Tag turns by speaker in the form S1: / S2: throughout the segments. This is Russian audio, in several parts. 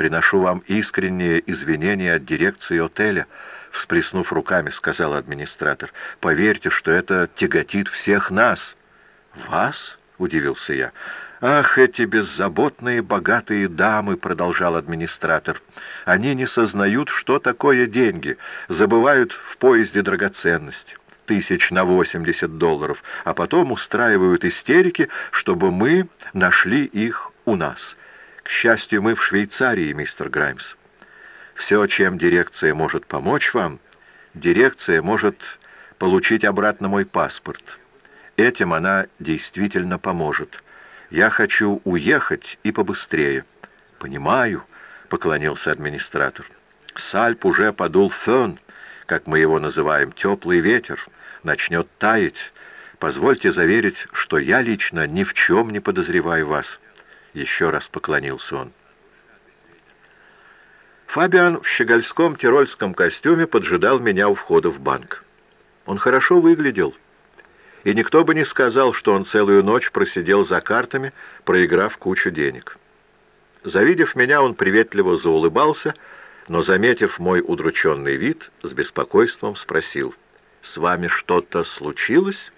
S1: «Приношу вам искренние извинения от дирекции отеля», — всплеснув руками, сказал администратор. «Поверьте, что это тяготит всех нас». «Вас?» — удивился я. «Ах, эти беззаботные, богатые дамы!» — продолжал администратор. «Они не сознают, что такое деньги, забывают в поезде драгоценности тысяч на восемьдесят долларов, а потом устраивают истерики, чтобы мы нашли их у нас. Счастью, мы в Швейцарии, мистер Граймс. Все, чем дирекция может помочь вам, дирекция может получить обратно мой паспорт. Этим она действительно поможет. Я хочу уехать и побыстрее. Понимаю, поклонился администратор. Сальп уже подул фен, как мы его называем, теплый ветер, начнет таять. Позвольте заверить, что я лично ни в чем не подозреваю вас. Еще раз поклонился он. Фабиан в щегольском тирольском костюме поджидал меня у входа в банк. Он хорошо выглядел, и никто бы не сказал, что он целую ночь просидел за картами, проиграв кучу денег. Завидев меня, он приветливо заулыбался, но, заметив мой удрученный вид, с беспокойством спросил, «С вами что-то случилось?»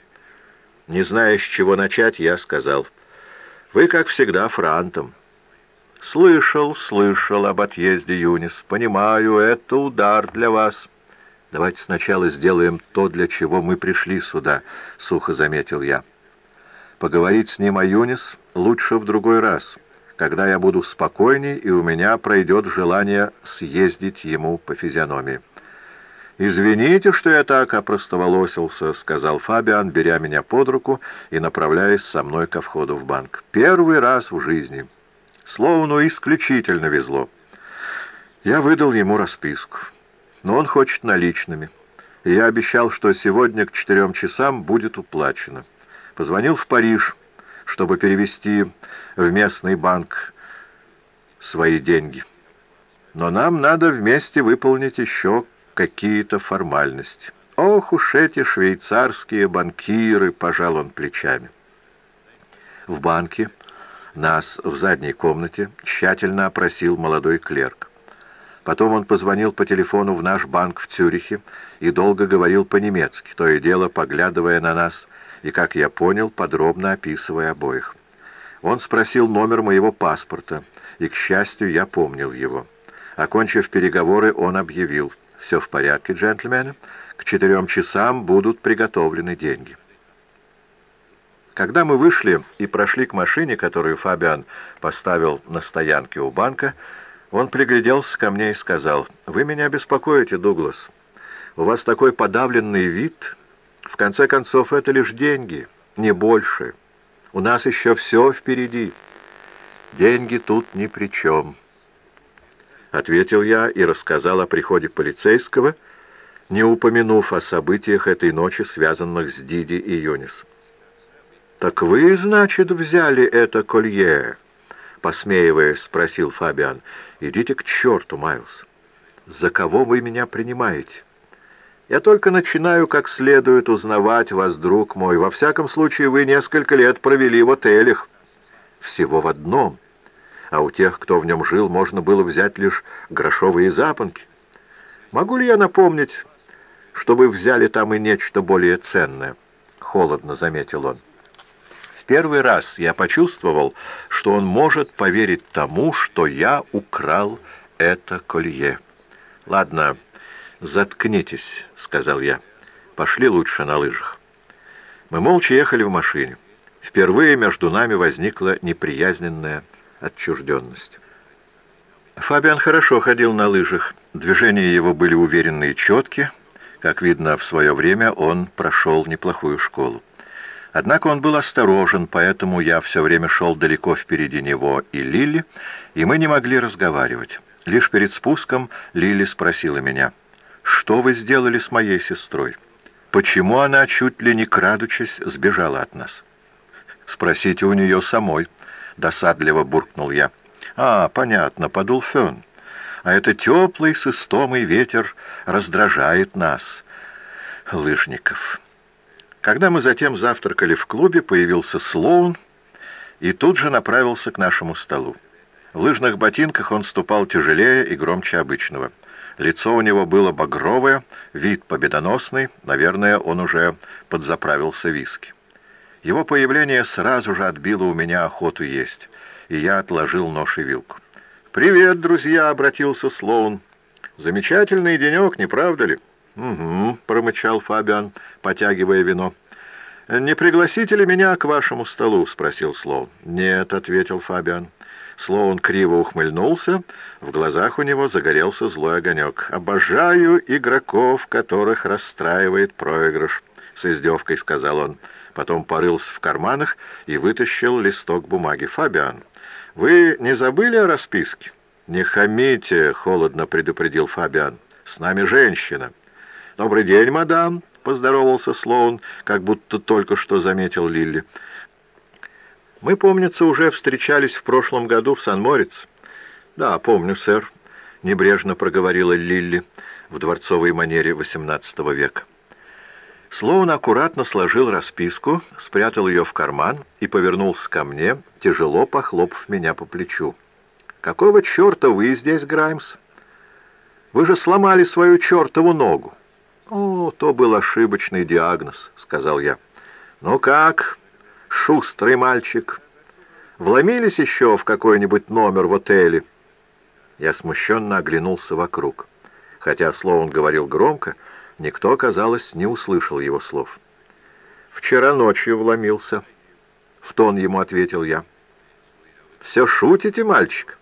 S1: Не зная, с чего начать, я сказал, «Вы, как всегда, франтом». «Слышал, слышал об отъезде Юнис. Понимаю, это удар для вас». «Давайте сначала сделаем то, для чего мы пришли сюда», — сухо заметил я. «Поговорить с ним о Юнис лучше в другой раз, когда я буду спокойней, и у меня пройдет желание съездить ему по физиономии». «Извините, что я так опростоволосился», — сказал Фабиан, беря меня под руку и направляясь со мной ко входу в банк. «Первый раз в жизни. Словно исключительно везло». Я выдал ему расписку, но он хочет наличными. И я обещал, что сегодня к четырем часам будет уплачено. Позвонил в Париж, чтобы перевести в местный банк свои деньги. Но нам надо вместе выполнить еще какие-то формальности. Ох уж эти швейцарские банкиры, пожал он плечами. В банке нас в задней комнате тщательно опросил молодой клерк. Потом он позвонил по телефону в наш банк в Цюрихе и долго говорил по-немецки, то и дело поглядывая на нас и, как я понял, подробно описывая обоих. Он спросил номер моего паспорта, и, к счастью, я помнил его. Окончив переговоры, он объявил — «Все в порядке, джентльмены. К четырем часам будут приготовлены деньги». Когда мы вышли и прошли к машине, которую Фабиан поставил на стоянке у банка, он пригляделся ко мне и сказал, «Вы меня беспокоите, Дуглас. У вас такой подавленный вид. В конце концов, это лишь деньги, не больше. У нас еще все впереди. Деньги тут ни при чем». — ответил я и рассказал о приходе полицейского, не упомянув о событиях этой ночи, связанных с Диди и Юнис. «Так вы, значит, взяли это колье?» — посмеиваясь, спросил Фабиан. «Идите к черту, Майлз. За кого вы меня принимаете?» «Я только начинаю как следует узнавать вас, друг мой. Во всяком случае, вы несколько лет провели в отелях. Всего в одном а у тех, кто в нем жил, можно было взять лишь грошовые запонки. Могу ли я напомнить, что вы взяли там и нечто более ценное? Холодно заметил он. В первый раз я почувствовал, что он может поверить тому, что я украл это колье. «Ладно, заткнитесь», — сказал я. «Пошли лучше на лыжах». Мы молча ехали в машине. Впервые между нами возникла неприязненная отчужденность. Фабиан хорошо ходил на лыжах. Движения его были уверенные и четкие. Как видно, в свое время он прошел неплохую школу. Однако он был осторожен, поэтому я все время шел далеко впереди него и Лили, и мы не могли разговаривать. Лишь перед спуском Лили спросила меня, «Что вы сделали с моей сестрой? Почему она, чуть ли не крадучись, сбежала от нас?» «Спросите у нее самой», — досадливо буркнул я. «А, понятно, подул фен. А это теплый с истомой ветер раздражает нас, лыжников». Когда мы затем завтракали в клубе, появился Слоун и тут же направился к нашему столу. В лыжных ботинках он ступал тяжелее и громче обычного. Лицо у него было багровое, вид победоносный, наверное, он уже подзаправился виски. Его появление сразу же отбило у меня охоту есть, и я отложил нож и вилку. «Привет, друзья!» — обратился Слоун. «Замечательный денек, не правда ли?» «Угу», — промычал Фабиан, потягивая вино. «Не пригласите ли меня к вашему столу?» — спросил Слоун. «Нет», — ответил Фабиан. Слоун криво ухмыльнулся, в глазах у него загорелся злой огонек. «Обожаю игроков, которых расстраивает проигрыш», — с издевкой сказал он. Потом порылся в карманах и вытащил листок бумаги. «Фабиан, вы не забыли о расписке?» «Не хамите», — холодно предупредил Фабиан. «С нами женщина». «Добрый день, мадам», — поздоровался Слоун, как будто только что заметил Лилли. «Мы, помнится, уже встречались в прошлом году в Сан-Морец». «Да, помню, сэр», — небрежно проговорила Лилли в дворцовой манере XVIII века. Слоун аккуратно сложил расписку, спрятал ее в карман и повернулся ко мне, тяжело похлопав меня по плечу. «Какого черта вы здесь, Граймс? Вы же сломали свою чертову ногу!» «О, то был ошибочный диагноз», — сказал я. «Ну как, шустрый мальчик, вломились еще в какой-нибудь номер в отеле?» Я смущенно оглянулся вокруг. Хотя слово он говорил громко, никто, казалось, не услышал его слов. «Вчера ночью вломился», — в тон ему ответил я. «Все шутите, мальчик?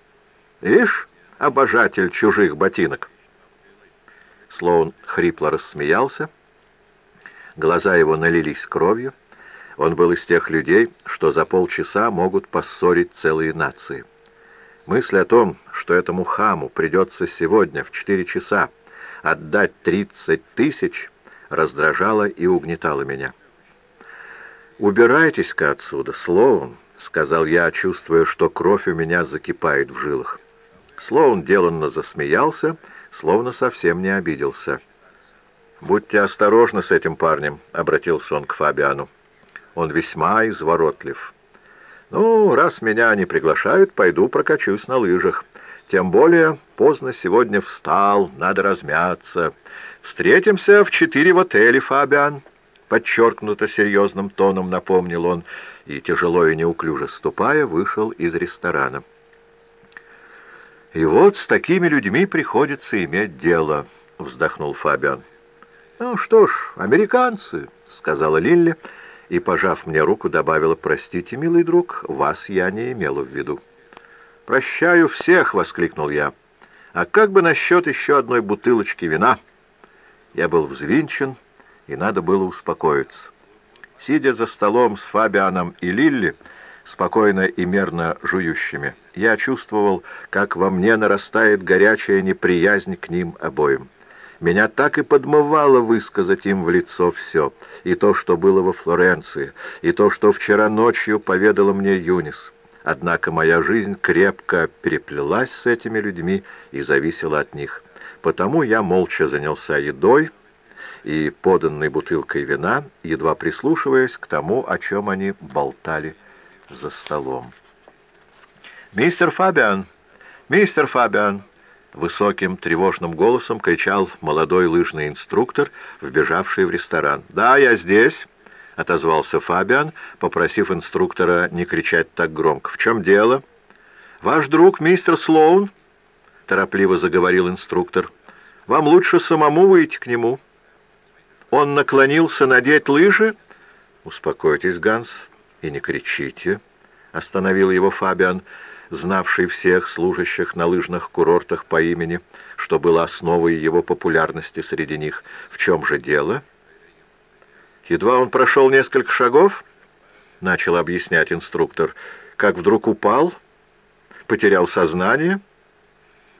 S1: Ишь, обожатель чужих ботинок». Слоун хрипло рассмеялся. Глаза его налились кровью. Он был из тех людей, что за полчаса могут поссорить целые нации. Мысль о том, что этому хаму придется сегодня в четыре часа отдать тридцать тысяч, раздражала и угнетала меня. «Убирайтесь-ка отсюда, Слоун», — сказал я, чувствуя, что кровь у меня закипает в жилах. Слоун деланно засмеялся, — словно совсем не обиделся. «Будьте осторожны с этим парнем», — обратился он к Фабиану. «Он весьма изворотлив». «Ну, раз меня не приглашают, пойду прокачусь на лыжах. Тем более поздно сегодня встал, надо размяться. Встретимся в четыре в отеле, Фабиан», — подчеркнуто серьезным тоном напомнил он, и, тяжело и неуклюже ступая, вышел из ресторана. «И вот с такими людьми приходится иметь дело», — вздохнул Фабиан. «Ну что ж, американцы», — сказала Лилли, и, пожав мне руку, добавила, «Простите, милый друг, вас я не имела в виду». «Прощаю всех!» — воскликнул я. «А как бы насчет еще одной бутылочки вина?» Я был взвинчен, и надо было успокоиться. Сидя за столом с Фабианом и Лилли, спокойно и мерно жующими, я чувствовал, как во мне нарастает горячая неприязнь к ним обоим. Меня так и подмывало высказать им в лицо все, и то, что было во Флоренции, и то, что вчера ночью поведала мне Юнис. Однако моя жизнь крепко переплелась с этими людьми и зависела от них. Потому я молча занялся едой и поданной бутылкой вина, едва прислушиваясь к тому, о чем они болтали за столом. «Мистер Фабиан! Мистер Фабиан!» Высоким тревожным голосом кричал молодой лыжный инструктор, вбежавший в ресторан. «Да, я здесь!» — отозвался Фабиан, попросив инструктора не кричать так громко. «В чем дело?» «Ваш друг, мистер Слоун?» — торопливо заговорил инструктор. «Вам лучше самому выйти к нему». «Он наклонился надеть лыжи?» «Успокойтесь, Ганс, и не кричите», — остановил его Фабиан знавший всех служащих на лыжных курортах по имени, что было основой его популярности среди них. В чем же дело? Едва он прошел несколько шагов, начал объяснять инструктор, как вдруг упал, потерял сознание.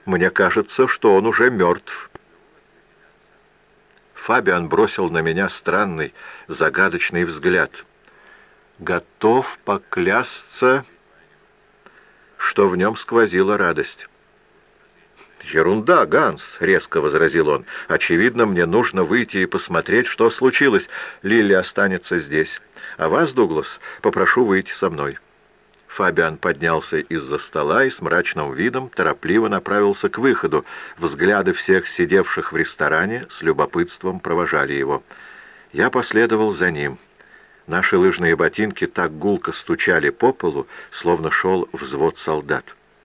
S1: Мне кажется, что он уже мертв. Фабиан бросил на меня странный, загадочный взгляд. «Готов поклясться...» что в нем сквозила радость. «Ерунда, Ганс!» — резко возразил он. «Очевидно, мне нужно выйти и посмотреть, что случилось. Лили останется здесь. А вас, Дуглас, попрошу выйти со мной». Фабиан поднялся из-за стола и с мрачным видом торопливо направился к выходу. Взгляды всех сидевших в ресторане с любопытством провожали его. Я последовал за ним. Наши лыжные ботинки так гулко стучали по полу, словно шел взвод солдат.